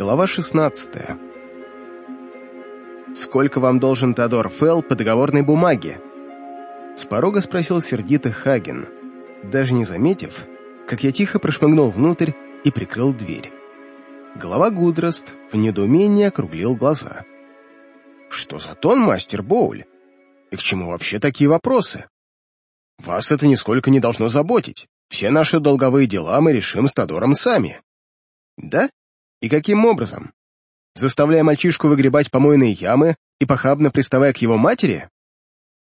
Глава 16 «Сколько вам должен Теодор Фелл по договорной бумаге?» С порога спросил сердито Хаген, даже не заметив, как я тихо прошмыгнул внутрь и прикрыл дверь. Голова Гудрост в недоумении округлил глаза. «Что за тон, мастер Боуль? И к чему вообще такие вопросы? Вас это нисколько не должно заботить. Все наши долговые дела мы решим с Тодором сами». «Да? И каким образом? Заставляя мальчишку выгребать помойные ямы и похабно приставая к его матери?»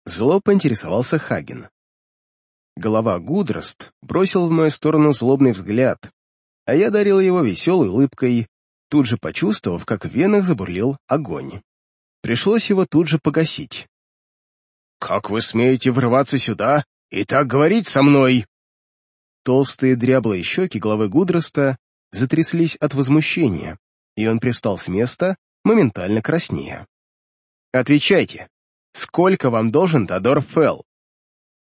Зло поинтересовался Хаген. Голова Гудрост бросил в мою сторону злобный взгляд, а я дарил его веселой улыбкой, тут же почувствовав, как в венах забурлил огонь. Пришлось его тут же погасить. «Как вы смеете врываться сюда и так говорить со мной?» Толстые дряблые щеки главы Гудроста затряслись от возмущения, и он пристал с места, моментально краснея. «Отвечайте, сколько вам должен Тодор Фелл?»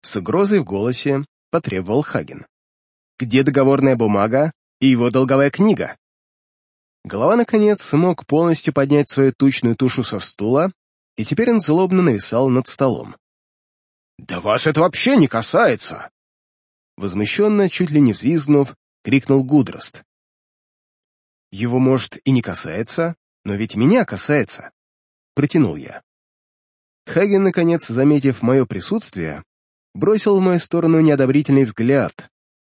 С угрозой в голосе потребовал Хаген. «Где договорная бумага и его долговая книга?» Голова, наконец, смог полностью поднять свою тучную тушу со стула, и теперь он злобно нависал над столом. «Да вас это вообще не касается!» Возмущенно, чуть ли не взвизгнув, крикнул Гудрост. «Его, может, и не касается, но ведь меня касается», — протянул я. Хаген, наконец, заметив мое присутствие, бросил в мою сторону неодобрительный взгляд,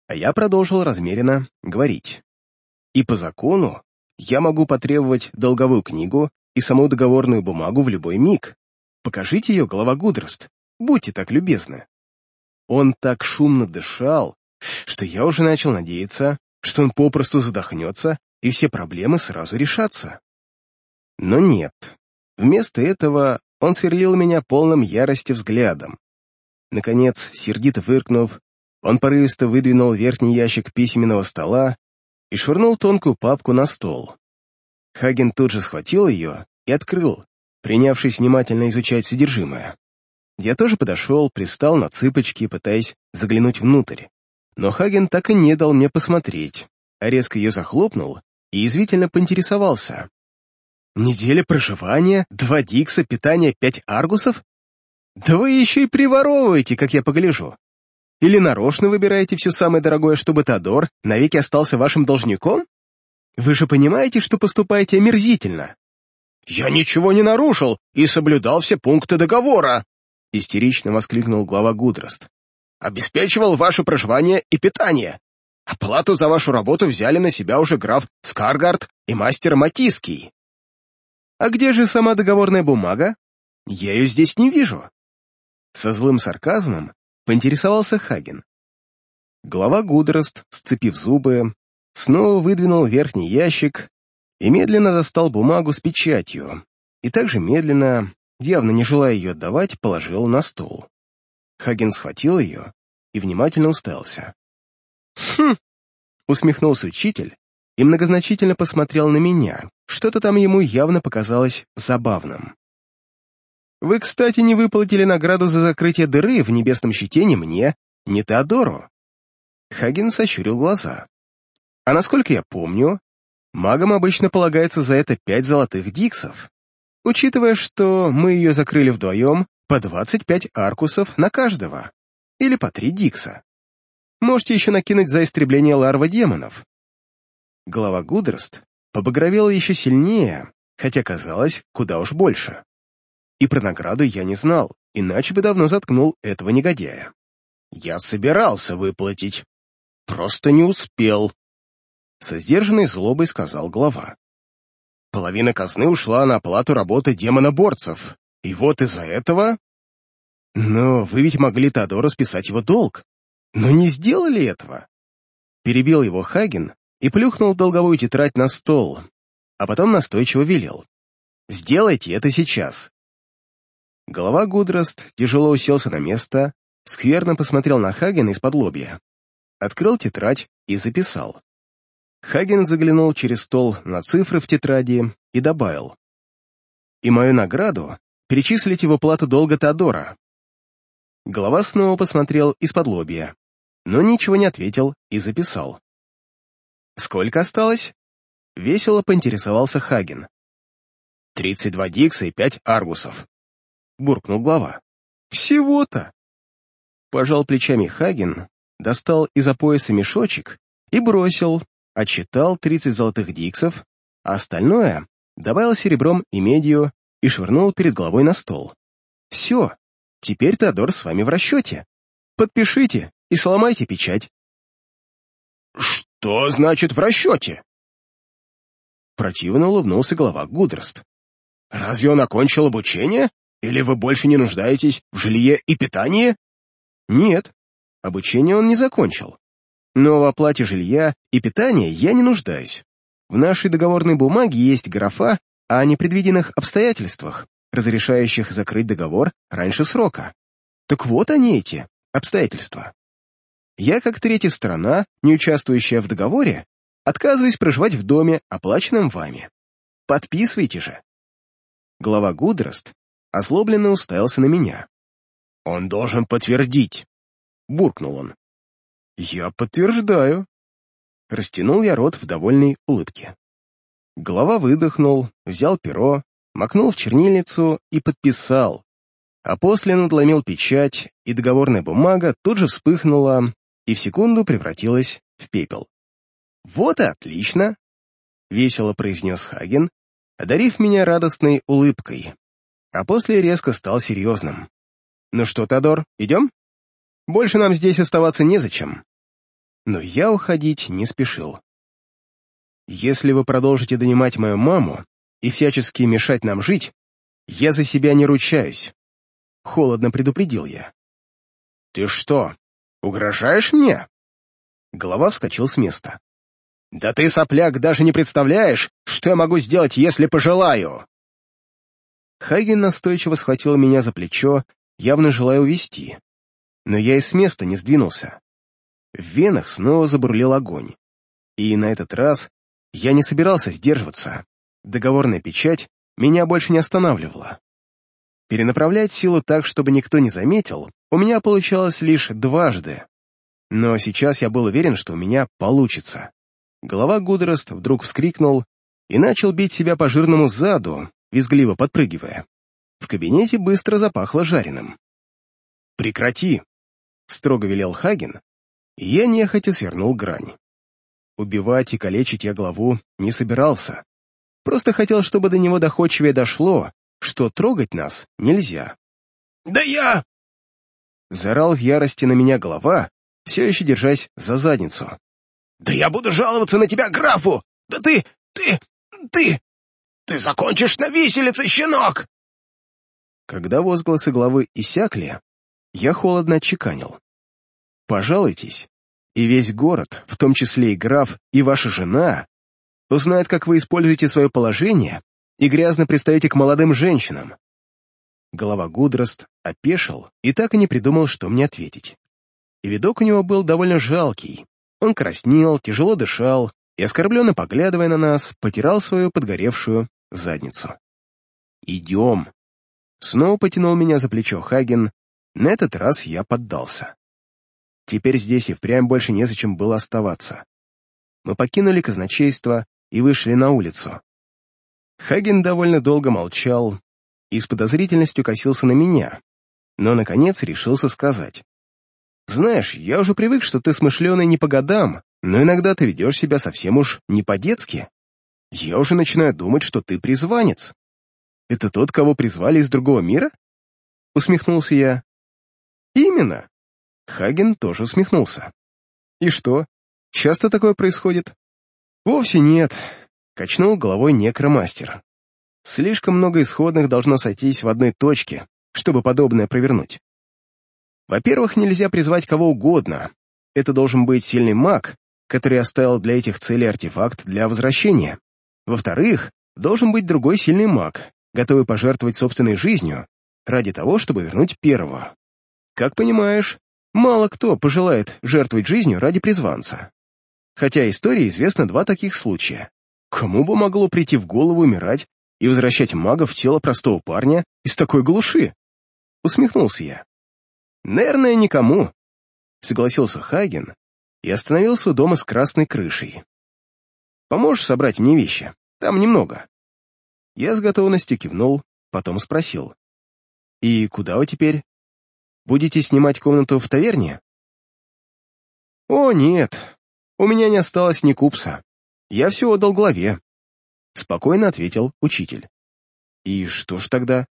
а я продолжил размеренно говорить. И по закону я могу потребовать долговую книгу и саму договорную бумагу в любой миг. Покажите ее, голова Гудрост, будьте так любезны. Он так шумно дышал, что я уже начал надеяться, что он попросту задохнется, и все проблемы сразу решатся. Но нет. Вместо этого он сверлил меня полным ярости взглядом. Наконец, сердито фыркнув, он порывисто выдвинул верхний ящик письменного стола и швырнул тонкую папку на стол. Хаген тут же схватил ее и открыл, принявшись внимательно изучать содержимое. Я тоже подошел, пристал на цыпочки, пытаясь заглянуть внутрь. Но Хаген так и не дал мне посмотреть, а резко ее захлопнул и извительно поинтересовался. «Неделя проживания, два дикса, питание, пять аргусов? Да вы еще и приворовываете, как я погляжу. Или нарочно выбираете все самое дорогое, чтобы Тодор навеки остался вашим должником? Вы же понимаете, что поступаете омерзительно?» «Я ничего не нарушил и соблюдал все пункты договора!» истерично воскликнул глава Гудрост. «Обеспечивал ваше проживание и питание. Оплату за вашу работу взяли на себя уже граф Скаргард и мастер Матиский. А где же сама договорная бумага? Я ее здесь не вижу. Со злым сарказмом поинтересовался Хаген. Глава Гудрост, сцепив зубы, снова выдвинул верхний ящик и медленно достал бумагу с печатью, и также медленно, явно не желая ее отдавать, положил на стол. Хаген схватил ее и внимательно уставился. «Хм!» — усмехнулся учитель и многозначительно посмотрел на меня. Что-то там ему явно показалось забавным. «Вы, кстати, не выплатили награду за закрытие дыры в небесном щите ни мне, ни Теодору». Хаген сощурил глаза. «А насколько я помню, магам обычно полагается за это пять золотых диксов, учитывая, что мы ее закрыли вдвоем по двадцать пять аркусов на каждого, или по три дикса. Можете еще накинуть за истребление ларва демонов. Голова Гудрост побагровела еще сильнее, хотя казалось, куда уж больше. И про награду я не знал, иначе бы давно заткнул этого негодяя. Я собирался выплатить, просто не успел. Со сдержанной злобой сказал глава. Половина казны ушла на оплату работы демоноборцев, и вот из-за этого... Но вы ведь могли Теодору списать его долг. Но не сделали этого. Перебил его Хаген и плюхнул долговую тетрадь на стол, а потом настойчиво велел. «Сделайте это сейчас». Голова Гудрост тяжело уселся на место, скверно посмотрел на Хагена из-под лобья, открыл тетрадь и записал. Хаген заглянул через стол на цифры в тетради и добавил. «И мою награду перечислите в уплату долга Теодора». Голова снова посмотрел из-под лобья но ничего не ответил и записал. «Сколько осталось?» Весело поинтересовался Хаген. «Тридцать два дикса и пять аргусов», — буркнул глава. «Всего-то!» Пожал плечами Хаген, достал из-за пояса мешочек и бросил, отчитал тридцать золотых диксов, а остальное добавил серебром и медью и швырнул перед головой на стол. «Все, теперь Теодор с вами в расчете. Подпишите и сломайте печать». «Что значит в расчете?» Противно улыбнулся глава Гудрост. «Разве он окончил обучение? Или вы больше не нуждаетесь в жилье и питании?» «Нет, обучение он не закончил. Но в оплате жилья и питания я не нуждаюсь. В нашей договорной бумаге есть графа о непредвиденных обстоятельствах, разрешающих закрыть договор раньше срока. Так вот они эти обстоятельства. Я, как третья сторона, не участвующая в договоре, отказываюсь проживать в доме, оплаченном вами. Подписывайте же. Глава Гудрост озлобленно уставился на меня. «Он должен подтвердить», — буркнул он. «Я подтверждаю». Растянул я рот в довольной улыбке. Голова выдохнул, взял перо, макнул в чернильницу и подписал, а после надломил печать, и договорная бумага тут же вспыхнула и в секунду превратилась в пепел. «Вот и отлично!» — весело произнес Хаген, одарив меня радостной улыбкой, а после резко стал серьезным. «Ну что, Тодор, идем? Больше нам здесь оставаться незачем». Но я уходить не спешил. «Если вы продолжите донимать мою маму и всячески мешать нам жить, я за себя не ручаюсь», — холодно предупредил я. «Ты что, угрожаешь мне?» Голова вскочил с места. «Да ты, сопляк, даже не представляешь, что я могу сделать, если пожелаю!» Хаген настойчиво схватил меня за плечо, явно желая увести. Но я и с места не сдвинулся. В венах снова забурлил огонь. И на этот раз я не собирался сдерживаться. Договорная печать меня больше не останавливала. Перенаправлять силу так, чтобы никто не заметил, у меня получалось лишь дважды. Но сейчас я был уверен, что у меня получится. Голова Гудрост вдруг вскрикнул и начал бить себя по жирному заду, визгливо подпрыгивая. В кабинете быстро запахло жареным. «Прекрати!» — строго велел Хаген, и я нехотя свернул грань. Убивать и калечить я главу не собирался. Просто хотел, чтобы до него доходчивее дошло, что трогать нас нельзя. «Да я...» Зарал в ярости на меня голова, все еще держась за задницу. «Да я буду жаловаться на тебя графу! Да ты... ты... ты... ты закончишь на виселице, щенок!» Когда возгласы главы иссякли, я холодно отчеканил. «Пожалуйтесь, и весь город, в том числе и граф, и ваша жена, узнает, как вы используете свое положение и грязно пристаете к молодым женщинам». Голова Гудрост опешил и так и не придумал, что мне ответить. И видок у него был довольно жалкий, он краснел, тяжело дышал и, оскорбленно поглядывая на нас, потирал свою подгоревшую задницу. «Идем!» Снова потянул меня за плечо Хаген, на этот раз я поддался. Теперь здесь и впрямь больше незачем было оставаться. Мы покинули казначейство и вышли на улицу. Хаген довольно долго молчал и с подозрительностью косился на меня, но, наконец, решился сказать. Знаешь, я уже привык, что ты смышленый не по годам, но иногда ты ведешь себя совсем уж не по-детски. Я уже начинаю думать, что ты призванец. Это тот, кого призвали из другого мира? Усмехнулся я. Именно. Хаген тоже усмехнулся. И что, часто такое происходит? Вовсе нет, качнул головой некромастер. Слишком много исходных должно сойтись в одной точке, чтобы подобное провернуть. Во-первых, нельзя призвать кого угодно. Это должен быть сильный маг, который оставил для этих целей артефакт для возвращения. Во-вторых, должен быть другой сильный маг, готовый пожертвовать собственной жизнью ради того, чтобы вернуть первого. Как понимаешь, мало кто пожелает жертвовать жизнью ради призванца. Хотя истории известно два таких случая. Кому бы могло прийти в голову умирать и возвращать мага в тело простого парня из такой глуши? Усмехнулся я. «Наверное, никому», — согласился Хаген и остановился у дома с красной крышей. Поможешь собрать мне вещи? Там немного». Я с готовностью кивнул, потом спросил. «И куда вы теперь? Будете снимать комнату в таверне?» «О, нет, у меня не осталось ни купса. Я все отдал главе», — спокойно ответил учитель. «И что ж тогда?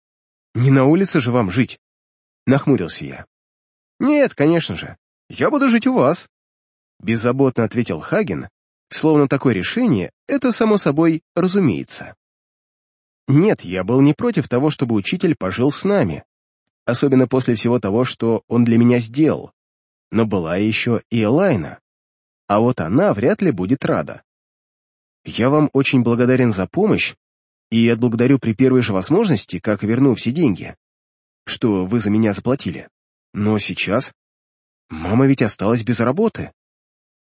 Не на улице же вам жить?» — нахмурился я. «Нет, конечно же. Я буду жить у вас», — беззаботно ответил Хаген, словно такое решение — это само собой разумеется. Нет, я был не против того, чтобы учитель пожил с нами, особенно после всего того, что он для меня сделал. Но была еще и Элайна, а вот она вряд ли будет рада. Я вам очень благодарен за помощь и отблагодарю при первой же возможности, как верну все деньги, что вы за меня заплатили. Но сейчас мама ведь осталась без работы.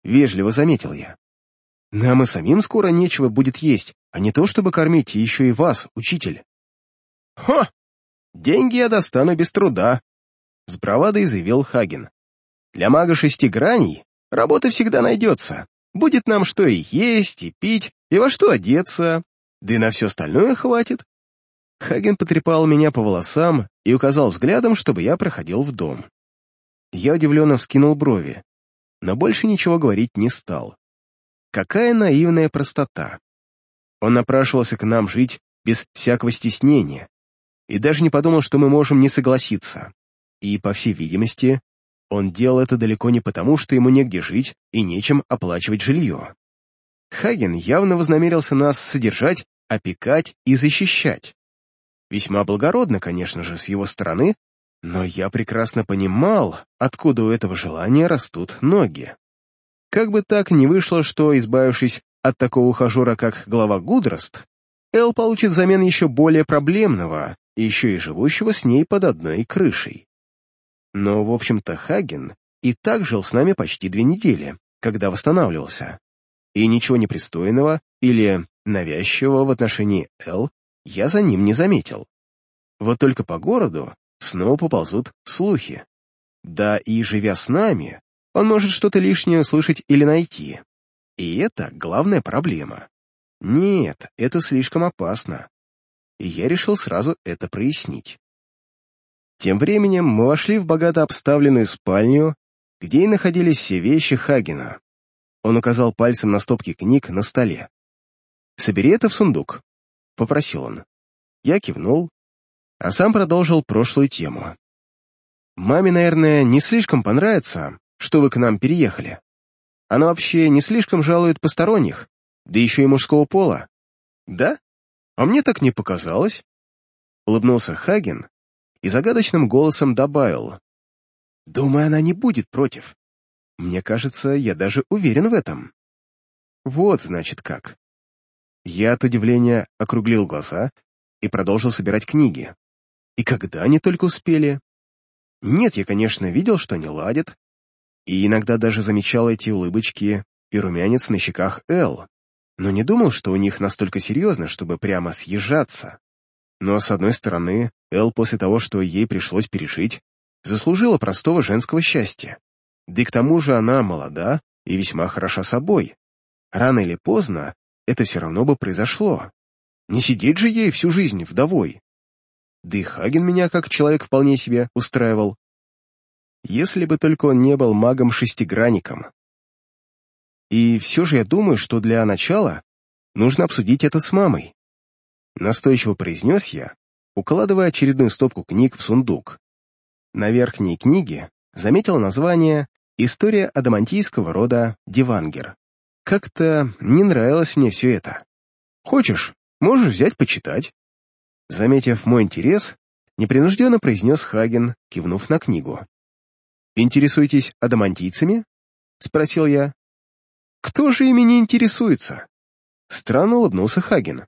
Вежливо заметил я. Нам и самим скоро нечего будет есть, а не то, чтобы кормить еще и вас, учитель. Ха! Деньги я достану без труда, с бравадой заявил Хаген. Для мага шести граней работа всегда найдется. Будет нам что и есть, и пить, и во что одеться, да и на все остальное хватит. Хаген потрепал меня по волосам и указал взглядом, чтобы я проходил в дом. Я удивленно вскинул брови, но больше ничего говорить не стал. Какая наивная простота. Он напрашивался к нам жить без всякого стеснения и даже не подумал, что мы можем не согласиться. И, по всей видимости, он делал это далеко не потому, что ему негде жить и нечем оплачивать жилье. Хаген явно вознамерился нас содержать, опекать и защищать. Весьма благородно, конечно же, с его стороны, но я прекрасно понимал, откуда у этого желания растут ноги. Как бы так ни вышло, что, избавившись от такого ухажера, как глава Гудрост, Эл получит взамен еще более проблемного, еще и живущего с ней под одной крышей. Но, в общем-то, Хаген и так жил с нами почти две недели, когда восстанавливался. И ничего непристойного или навязчивого в отношении Эл я за ним не заметил. Вот только по городу снова поползут слухи. Да и живя с нами, он может что-то лишнее услышать или найти. И это главная проблема. Нет, это слишком опасно. И я решил сразу это прояснить. Тем временем мы вошли в богато обставленную спальню, где и находились все вещи Хагена. Он указал пальцем на стопки книг на столе. «Собери это в сундук», — попросил он. Я кивнул, а сам продолжил прошлую тему. «Маме, наверное, не слишком понравится, что вы к нам переехали. Она вообще не слишком жалует посторонних, да еще и мужского пола. Да? А мне так не показалось. Улыбнулся Хаген и загадочным голосом добавил. Думаю, она не будет против. Мне кажется, я даже уверен в этом. Вот, значит, как. Я от удивления округлил глаза и продолжил собирать книги. И когда они только успели? Нет, я, конечно, видел, что они ладят, и иногда даже замечал эти улыбочки и румянец на щеках Эл, но не думал, что у них настолько серьезно, чтобы прямо съезжаться. Но, с одной стороны, Эл после того, что ей пришлось пережить, заслужила простого женского счастья. Да и к тому же она молода и весьма хороша собой. Рано или поздно это все равно бы произошло. Не сидеть же ей всю жизнь вдовой. Да и Хаген меня как человек вполне себе устраивал если бы только он не был магом-шестигранником. И все же я думаю, что для начала нужно обсудить это с мамой. Настойчиво произнес я, укладывая очередную стопку книг в сундук. На верхней книге заметил название «История адамантийского рода Дивангер». Как-то не нравилось мне все это. Хочешь, можешь взять почитать. Заметив мой интерес, непринужденно произнес Хаген, кивнув на книгу. «Интересуетесь адамантийцами?» — спросил я. «Кто же ими не интересуется?» Странно улыбнулся Хаген.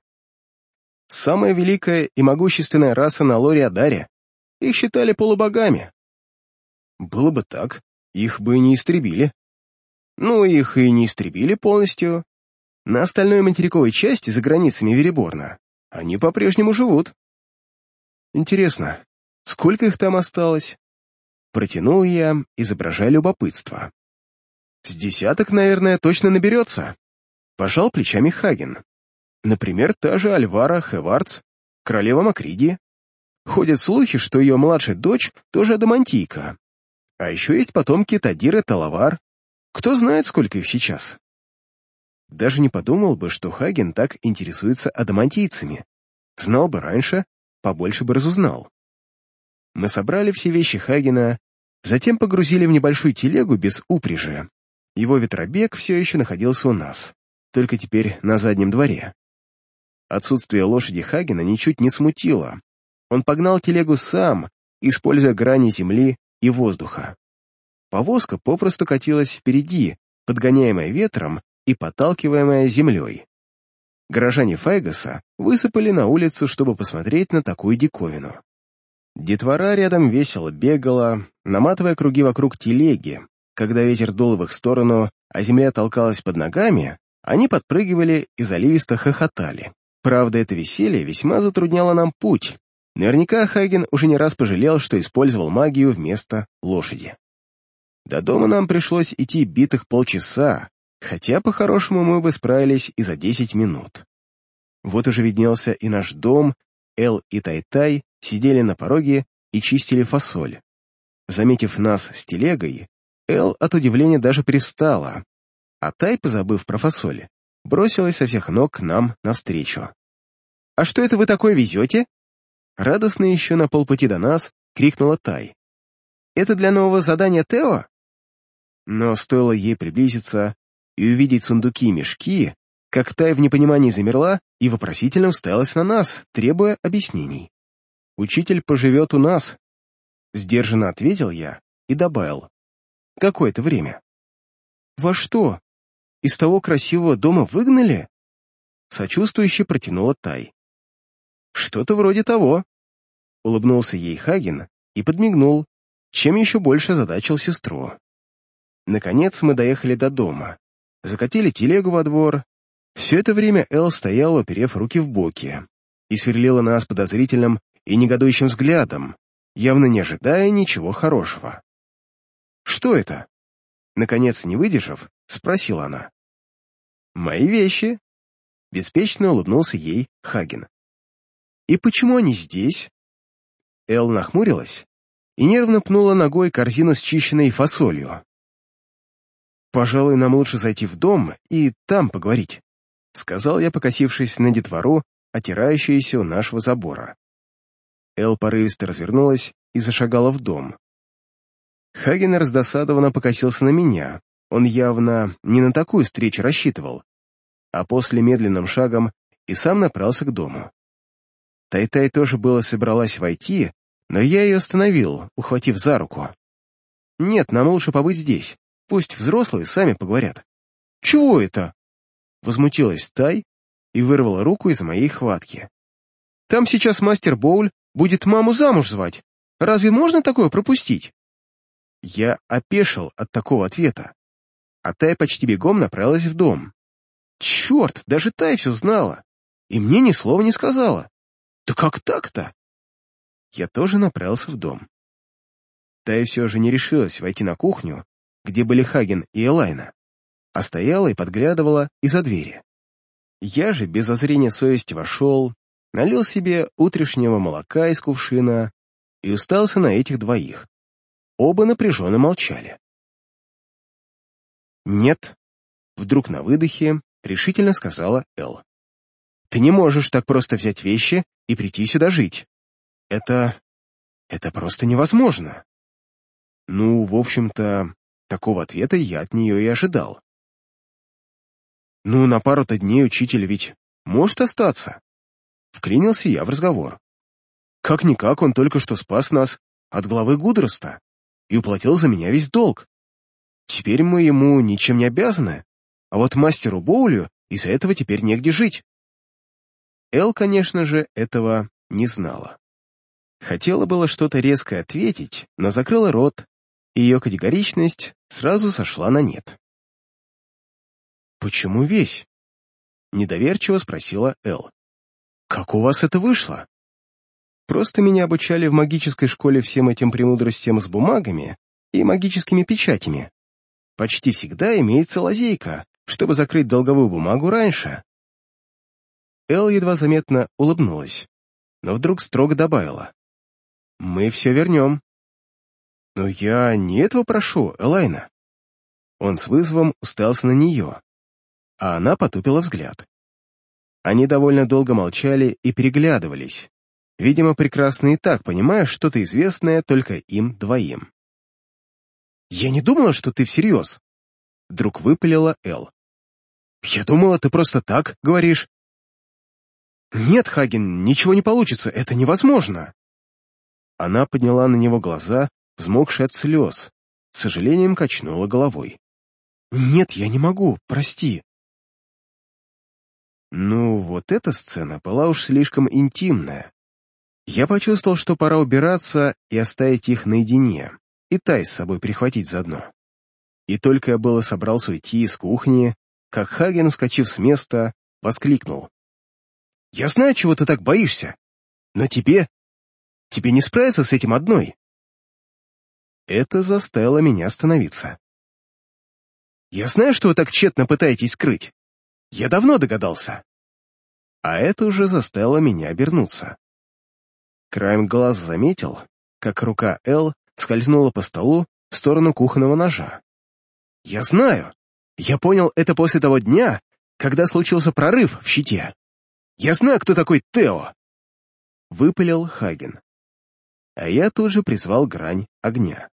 «Самая великая и могущественная раса на Лоре-Адаре. Их считали полубогами». «Было бы так, их бы не истребили». «Ну, их и не истребили полностью. На остальной материковой части, за границами Вереборна, они по-прежнему живут». «Интересно, сколько их там осталось?» Протянул я, изображая любопытство. С десяток, наверное, точно наберется. Пожал плечами Хаген. Например, та же Альвара Хеварц, королева Макриди. Ходят слухи, что ее младшая дочь тоже адамантийка. А еще есть потомки Тадира Талавар. Кто знает, сколько их сейчас. Даже не подумал бы, что Хаген так интересуется адамантийцами. Знал бы раньше, побольше бы разузнал. Мы собрали все вещи Хагена, затем погрузили в небольшую телегу без упряжи. Его ветробег все еще находился у нас, только теперь на заднем дворе. Отсутствие лошади Хагена ничуть не смутило. Он погнал телегу сам, используя грани земли и воздуха. Повозка попросту катилась впереди, подгоняемая ветром и подталкиваемая землей. Горожане Файгаса высыпали на улицу, чтобы посмотреть на такую диковину. Детвора рядом весело бегала, наматывая круги вокруг телеги. Когда ветер дул в их сторону, а земля толкалась под ногами, они подпрыгивали и заливисто хохотали. Правда, это веселье весьма затрудняло нам путь. Наверняка Хаген уже не раз пожалел, что использовал магию вместо лошади. До дома нам пришлось идти битых полчаса, хотя по-хорошему мы бы справились и за десять минут. Вот уже виднелся и наш дом, Эл и Тай-Тай сидели на пороге и чистили фасоль. Заметив нас с телегой, Эл от удивления даже пристала, а Тай, позабыв про фасоль, бросилась со всех ног к нам навстречу. «А что это вы такое везете?» Радостно еще на полпути до нас крикнула Тай. «Это для нового задания Тео?» Но стоило ей приблизиться и увидеть сундуки и мешки, как Тай в непонимании замерла и вопросительно уставилась на нас, требуя объяснений. «Учитель поживет у нас», — сдержанно ответил я и добавил. «Какое-то время». «Во что? Из того красивого дома выгнали?» Сочувствующе протянула Тай. «Что-то вроде того», — улыбнулся ей Хаген и подмигнул, чем еще больше задачил сестру. Наконец мы доехали до дома, закатили телегу во двор. Все это время Эл стояла, уперев руки в боки, и сверлила нас подозрительным и негодующим взглядом, явно не ожидая ничего хорошего. «Что это?» Наконец, не выдержав, спросила она. «Мои вещи», — беспечно улыбнулся ей Хаген. «И почему они здесь?» Эл нахмурилась и нервно пнула ногой корзину с чищенной фасолью. «Пожалуй, нам лучше зайти в дом и там поговорить», — сказал я, покосившись на детвору, отирающуюся у нашего забора. Эл порывисто развернулась и зашагала в дом. Хаген раздосадованно покосился на меня. Он явно не на такую встречу рассчитывал, а после медленным шагом и сам направился к дому. Тай-Тай тоже было собралась войти, но я ее остановил, ухватив за руку. «Нет, нам лучше побыть здесь. Пусть взрослые сами поговорят». «Чего это?» Возмутилась Тай и вырвала руку из моей хватки. «Там сейчас мастер Боуль будет маму замуж звать. Разве можно такое пропустить?» Я опешил от такого ответа, а Тай почти бегом направилась в дом. Черт, даже Тай все знала, и мне ни слова не сказала. Да как так-то? Я тоже направился в дом. Тая все же не решилась войти на кухню, где были Хаген и Элайна, а стояла и подглядывала из-за двери. Я же без озрения совести вошел, налил себе утрешнего молока из кувшина и устался на этих двоих. Оба напряженно молчали. «Нет», — вдруг на выдохе решительно сказала Эл. «Ты не можешь так просто взять вещи и прийти сюда жить. Это... это просто невозможно. Ну, в общем-то, такого ответа я от нее и ожидал. Ну, на пару-то дней учитель ведь может остаться. Вклинился я в разговор. Как-никак он только что спас нас от главы Гудроста и уплатил за меня весь долг. Теперь мы ему ничем не обязаны, а вот мастеру Боулю из-за этого теперь негде жить. Эл, конечно же, этого не знала. Хотела было что-то резкое ответить, но закрыла рот, и ее категоричность сразу сошла на нет. «Почему весь?» — недоверчиво спросила Эл. «Как у вас это вышло?» «Просто меня обучали в магической школе всем этим премудростям с бумагами и магическими печатями. Почти всегда имеется лазейка, чтобы закрыть долговую бумагу раньше. Эл едва заметно улыбнулась, но вдруг строго добавила. «Мы все вернем». «Но я не этого прошу, Элайна». Он с вызовом уставился на нее, а она потупила взгляд. Они довольно долго молчали и переглядывались, видимо, прекрасно и так понимая что-то известное только им двоим. «Я не думала, что ты всерьез», — вдруг выпалила Эл. «Я думала, ты просто так говоришь». «Нет, Хаген, ничего не получится, это невозможно!» Она подняла на него глаза, взмокшие от слез, с сожалением качнула головой. «Нет, я не могу, прости». Ну, вот эта сцена была уж слишком интимная. Я почувствовал, что пора убираться и оставить их наедине, и Тай с собой прихватить заодно. И только я было собрался уйти из кухни, как Хаген, вскочив с места, воскликнул. Я знаю, чего ты так боишься, но тебе... Тебе не справиться с этим одной. Это заставило меня остановиться. Я знаю, что вы так тщетно пытаетесь скрыть. Я давно догадался. А это уже заставило меня обернуться. Краем глаз заметил, как рука Эл скользнула по столу в сторону кухонного ножа. «Я знаю. Я понял это после того дня, когда случился прорыв в щите. Я знаю, кто такой Тео!» Выпалил Хаген. А я тут же призвал грань огня.